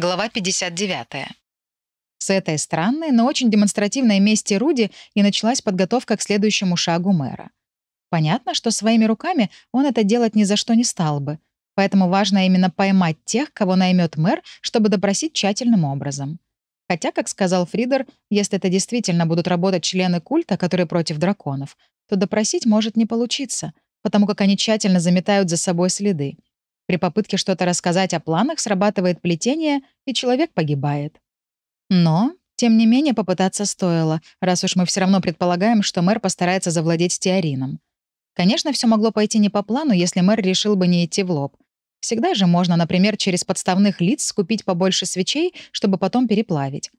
Глава 59. С этой странной, но очень демонстративной мести Руди и началась подготовка к следующему шагу мэра. Понятно, что своими руками он это делать ни за что не стал бы, поэтому важно именно поймать тех, кого наймет мэр, чтобы допросить тщательным образом. Хотя, как сказал Фридер, если это действительно будут работать члены культа, которые против драконов, то допросить может не получиться, потому как они тщательно заметают за собой следы. При попытке что-то рассказать о планах срабатывает плетение, и человек погибает. Но, тем не менее, попытаться стоило, раз уж мы все равно предполагаем, что мэр постарается завладеть стеарином. Конечно, все могло пойти не по плану, если мэр решил бы не идти в лоб. Всегда же можно, например, через подставных лиц скупить побольше свечей, чтобы потом переплавить.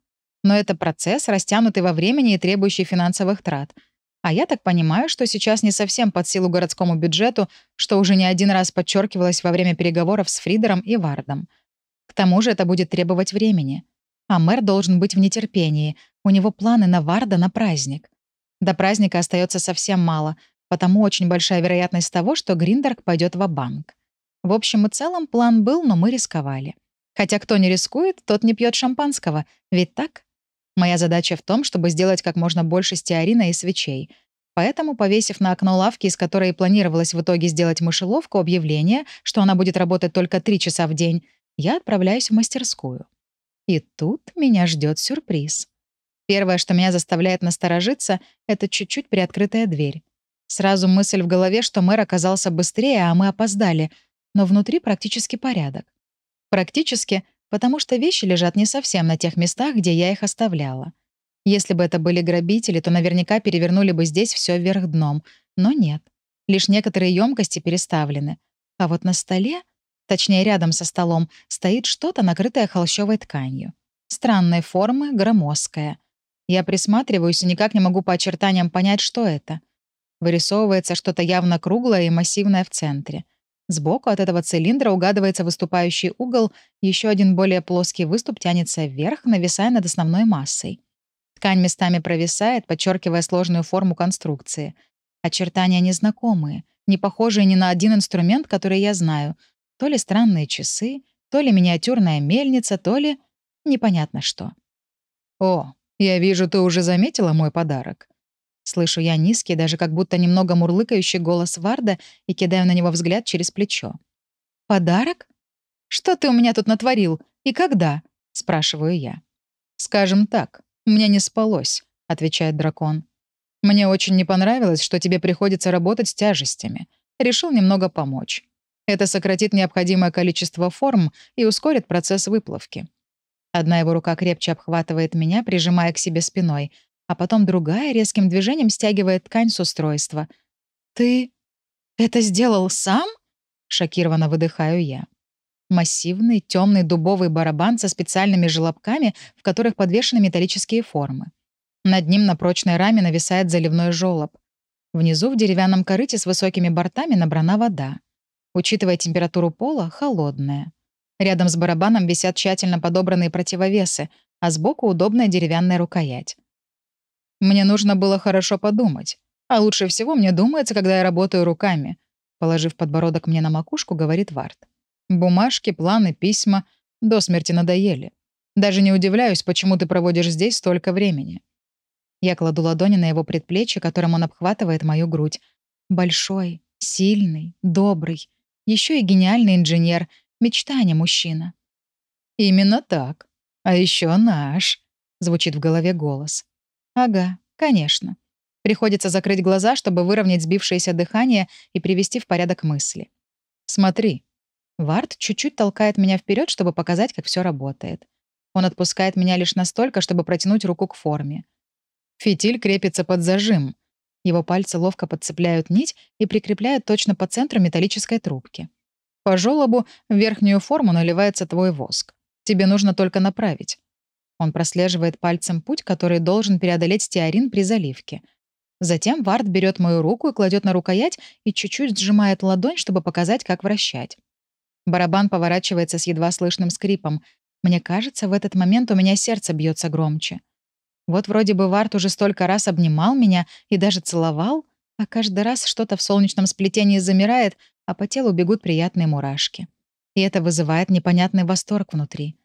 Но это процесс, растянутый во времени и требующий финансовых трат — а я так понимаю, что сейчас не совсем под силу городскому бюджету, что уже не один раз подчеркивалось во время переговоров с Фридером и Вардом. К тому же это будет требовать времени. А мэр должен быть в нетерпении. У него планы на Варда на праздник. До праздника остается совсем мало, потому очень большая вероятность того, что Гриндерк пойдет в банк В общем и целом план был, но мы рисковали. Хотя кто не рискует, тот не пьет шампанского. Ведь так? Моя задача в том, чтобы сделать как можно больше стеарина и свечей. Поэтому, повесив на окно лавки, из которой планировалось в итоге сделать мышеловку, объявление, что она будет работать только три часа в день, я отправляюсь в мастерскую. И тут меня ждет сюрприз. Первое, что меня заставляет насторожиться, это чуть-чуть приоткрытая дверь. Сразу мысль в голове, что мэр оказался быстрее, а мы опоздали, но внутри практически порядок. Практически, потому что вещи лежат не совсем на тех местах, где я их оставляла. Если бы это были грабители, то наверняка перевернули бы здесь все вверх дном. Но нет. Лишь некоторые емкости переставлены. А вот на столе, точнее рядом со столом, стоит что-то, накрытое холщовой тканью. Странной формы, громоздкое. Я присматриваюсь и никак не могу по очертаниям понять, что это. Вырисовывается что-то явно круглое и массивное в центре — Сбоку от этого цилиндра угадывается выступающий угол, еще один более плоский выступ тянется вверх, нависая над основной массой. Ткань местами провисает, подчеркивая сложную форму конструкции. Очертания незнакомые, не похожие ни на один инструмент, который я знаю. То ли странные часы, то ли миниатюрная мельница, то ли... непонятно что. «О, я вижу, ты уже заметила мой подарок», Слышу я низкий, даже как будто немного мурлыкающий голос Варда и кидаю на него взгляд через плечо. «Подарок? Что ты у меня тут натворил? И когда?» — спрашиваю я. «Скажем так, мне не спалось», — отвечает дракон. «Мне очень не понравилось, что тебе приходится работать с тяжестями. Решил немного помочь. Это сократит необходимое количество форм и ускорит процесс выплавки». Одна его рука крепче обхватывает меня, прижимая к себе спиной — а потом другая резким движением стягивает ткань с устройства. «Ты это сделал сам?» — шокированно выдыхаю я. Массивный темный дубовый барабан со специальными желобками, в которых подвешены металлические формы. Над ним на прочной раме нависает заливной желоб. Внизу в деревянном корыте с высокими бортами набрана вода. Учитывая температуру пола, холодная. Рядом с барабаном висят тщательно подобранные противовесы, а сбоку удобная деревянная рукоять. Мне нужно было хорошо подумать. А лучше всего мне думается, когда я работаю руками. Положив подбородок мне на макушку, говорит Варт. Бумажки, планы, письма до смерти надоели. Даже не удивляюсь, почему ты проводишь здесь столько времени. Я кладу ладони на его предплечье, которым он обхватывает мою грудь. Большой, сильный, добрый. Еще и гениальный инженер. Мечтание мужчина. «Именно так. А еще наш», — звучит в голове голос. Ага, конечно. Приходится закрыть глаза, чтобы выровнять сбившееся дыхание и привести в порядок мысли. Смотри. Вард чуть-чуть толкает меня вперед, чтобы показать, как все работает. Он отпускает меня лишь настолько, чтобы протянуть руку к форме. Фитиль крепится под зажим. Его пальцы ловко подцепляют нить и прикрепляют точно по центру металлической трубки. По желобу в верхнюю форму наливается твой воск. Тебе нужно только направить. Он прослеживает пальцем путь, который должен преодолеть стеарин при заливке. Затем Вард берет мою руку и кладет на рукоять и чуть-чуть сжимает ладонь, чтобы показать, как вращать. Барабан поворачивается с едва слышным скрипом. Мне кажется, в этот момент у меня сердце бьется громче. Вот вроде бы Вард уже столько раз обнимал меня и даже целовал, а каждый раз что-то в солнечном сплетении замирает, а по телу бегут приятные мурашки. И это вызывает непонятный восторг внутри.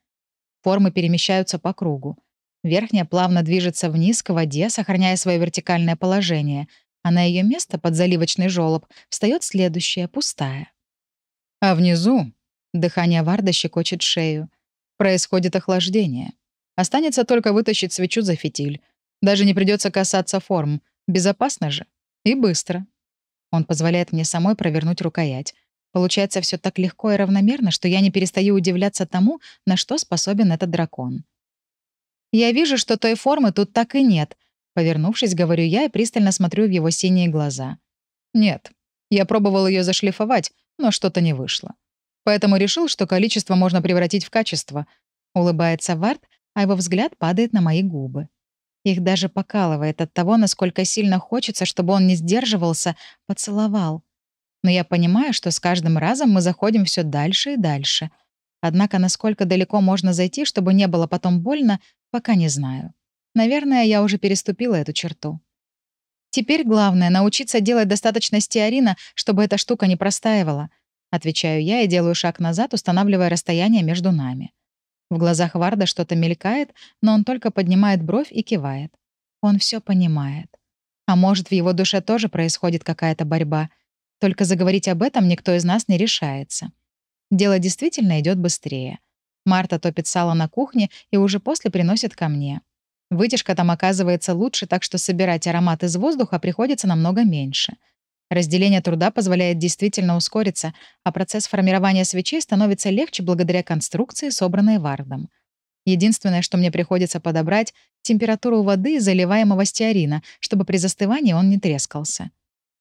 Формы перемещаются по кругу. Верхняя плавно движется вниз к воде, сохраняя свое вертикальное положение, а на ее место под заливочный желоб встает следующая, пустая. А внизу дыхание Варда щекочет шею. Происходит охлаждение. Останется только вытащить свечу за фитиль. Даже не придется касаться форм. Безопасно же. И быстро. Он позволяет мне самой провернуть рукоять. Получается все так легко и равномерно, что я не перестаю удивляться тому, на что способен этот дракон. «Я вижу, что той формы тут так и нет», — повернувшись, говорю я и пристально смотрю в его синие глаза. «Нет. Я пробовал ее зашлифовать, но что-то не вышло. Поэтому решил, что количество можно превратить в качество». Улыбается Варт, а его взгляд падает на мои губы. Их даже покалывает от того, насколько сильно хочется, чтобы он не сдерживался, поцеловал. Но я понимаю, что с каждым разом мы заходим все дальше и дальше. Однако насколько далеко можно зайти, чтобы не было потом больно, Пока не знаю. Наверное, я уже переступила эту черту. Теперь главное — научиться делать достаточно стеарина, чтобы эта штука не простаивала. Отвечаю я и делаю шаг назад, устанавливая расстояние между нами. В глазах Варда что-то мелькает, но он только поднимает бровь и кивает. Он все понимает. А может, в его душе тоже происходит какая-то борьба. Только заговорить об этом никто из нас не решается. Дело действительно идет быстрее. Марта топит сало на кухне и уже после приносит ко мне. Вытяжка там оказывается лучше, так что собирать аромат из воздуха приходится намного меньше. Разделение труда позволяет действительно ускориться, а процесс формирования свечей становится легче благодаря конструкции, собранной Вардом. Единственное, что мне приходится подобрать — температуру воды заливаемого стеарина, чтобы при застывании он не трескался.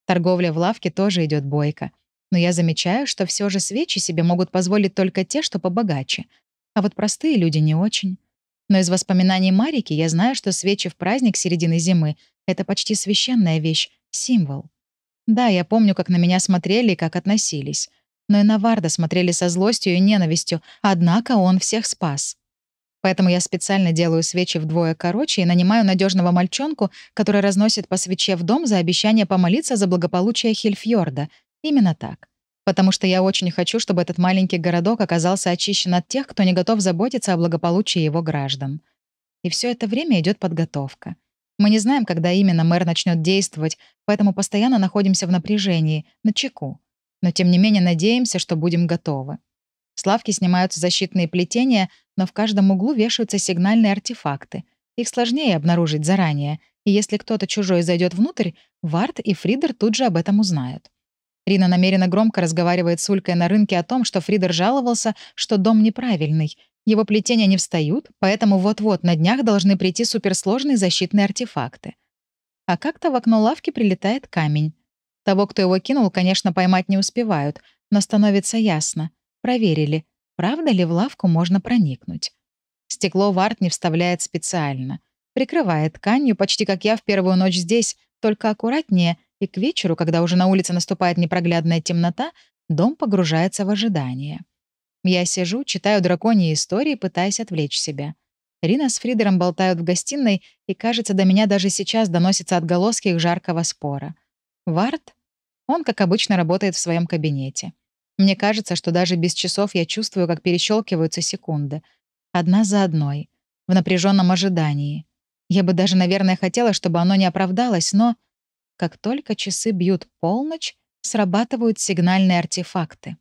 Торговля в лавке тоже идет бойко. Но я замечаю, что все же свечи себе могут позволить только те, что побогаче — а вот простые люди не очень. Но из воспоминаний Марики я знаю, что свечи в праздник середины зимы — это почти священная вещь, символ. Да, я помню, как на меня смотрели и как относились. Но и на Варда смотрели со злостью и ненавистью, однако он всех спас. Поэтому я специально делаю свечи вдвое короче и нанимаю надежного мальчонку, который разносит по свече в дом за обещание помолиться за благополучие Хильфьорда. Именно так потому что я очень хочу, чтобы этот маленький городок оказался очищен от тех, кто не готов заботиться о благополучии его граждан. И все это время идет подготовка. Мы не знаем, когда именно мэр начнет действовать, поэтому постоянно находимся в напряжении, на чеку. Но тем не менее надеемся, что будем готовы. С лавки снимаются защитные плетения, но в каждом углу вешаются сигнальные артефакты. Их сложнее обнаружить заранее, и если кто-то чужой зайдет внутрь, Варт и Фридер тут же об этом узнают. Рина намеренно громко разговаривает с Улькой на рынке о том, что Фридер жаловался, что дом неправильный. Его плетения не встают, поэтому вот-вот на днях должны прийти суперсложные защитные артефакты. А как-то в окно лавки прилетает камень. Того, кто его кинул, конечно, поймать не успевают, но становится ясно. Проверили, правда ли в лавку можно проникнуть. Стекло в арт не вставляет специально. Прикрывает тканью, почти как я в первую ночь здесь, только аккуратнее и к вечеру, когда уже на улице наступает непроглядная темнота, дом погружается в ожидание. Я сижу, читаю драконьи истории, пытаясь отвлечь себя. Рина с Фридером болтают в гостиной, и, кажется, до меня даже сейчас доносятся отголоски их жаркого спора. Варт? Он, как обычно, работает в своем кабинете. Мне кажется, что даже без часов я чувствую, как перещелкиваются секунды. Одна за одной. В напряженном ожидании. Я бы даже, наверное, хотела, чтобы оно не оправдалось, но как только часы бьют полночь, срабатывают сигнальные артефакты.